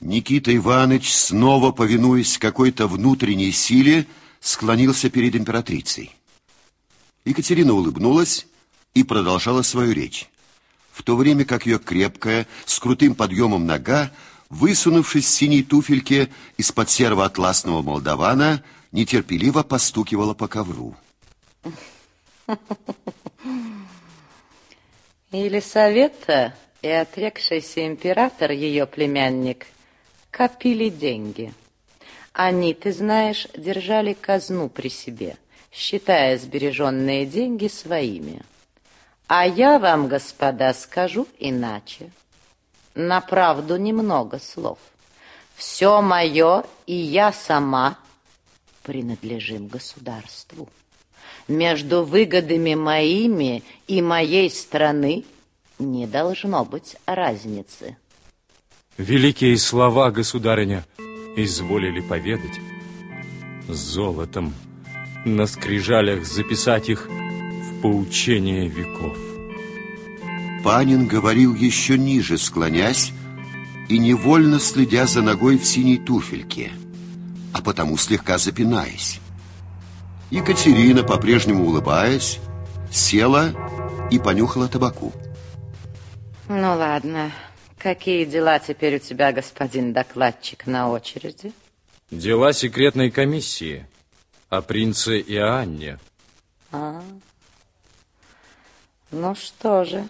Никита Иванович, снова повинуясь какой-то внутренней силе, склонился перед императрицей. Екатерина улыбнулась и продолжала свою речь, в то время как ее крепкая, с крутым подъемом нога, высунувшись в синей туфельке из-под серого атласного молдавана, нетерпеливо постукивала по ковру. Елисавета и отрекшийся император, ее племянник, копили деньги. Они, ты знаешь, держали казну при себе, считая сбереженные деньги своими. А я вам, господа, скажу иначе. На правду немного слов. Все мое и я сама принадлежим государству. Между выгодами моими и моей страны не должно быть разницы. Великие слова, государыня, изволили поведать. Золотом на скрижалях записать их в поучение веков. Панин говорил еще ниже, склонясь и невольно следя за ногой в синей туфельке, а потому слегка запинаясь. Екатерина, по-прежнему улыбаясь, села и понюхала табаку. Ну ладно, какие дела теперь у тебя, господин докладчик, на очереди? Дела секретной комиссии о принце Иоанне. А, ну что же,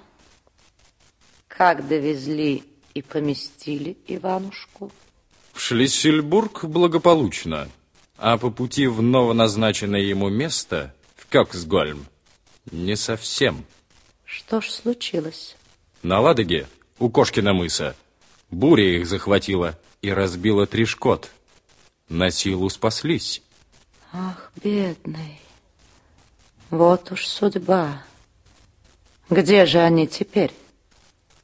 как довезли и поместили Иванушку? В Шлиссельбург благополучно, а по пути в новоназначенное ему место, в Кёксгольм, не совсем. Что ж случилось? На Ладоге, у Кошкина мыса, буря их захватила и разбила Тришкот. На силу спаслись. Ах, бедный. Вот уж судьба. Где же они теперь?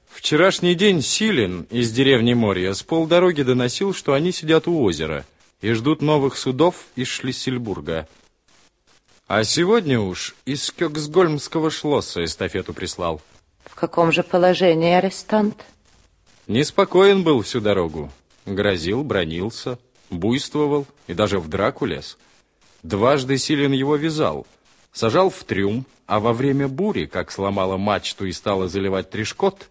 Вчерашний день Силин из деревни Морья с полдороги доносил, что они сидят у озера и ждут новых судов из Шлиссельбурга. А сегодня уж из Кёксгольмского шлосса эстафету прислал. В каком же положении арестант? Неспокоен был всю дорогу. Грозил, бронился, буйствовал и даже в драку лез. Дважды Силин его вязал, сажал в трюм, а во время бури, как сломала мачту и стала заливать трешкот,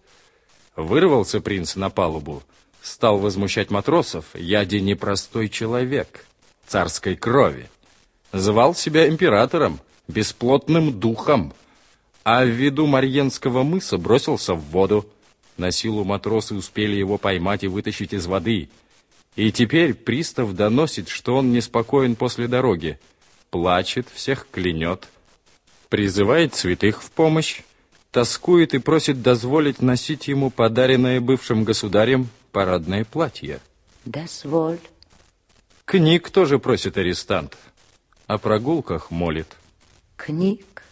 Вырвался принц на палубу, стал возмущать матросов, яде непростой человек, царской крови. Звал себя императором, бесплотным духом, а в виду Марьенского мыса бросился в воду. На силу матросы успели его поймать и вытащить из воды. И теперь пристав доносит, что он неспокоен после дороги, плачет, всех клянет, призывает святых в помощь, тоскует и просит дозволить носить ему подаренное бывшим государем парадное платье. Дозволь. Книг тоже просит арестант. О прогулках молит. Книг?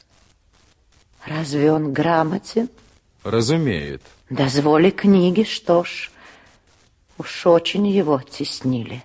Разве он грамотен? Разумеет. Дозволи книги, что ж, уж очень его теснили.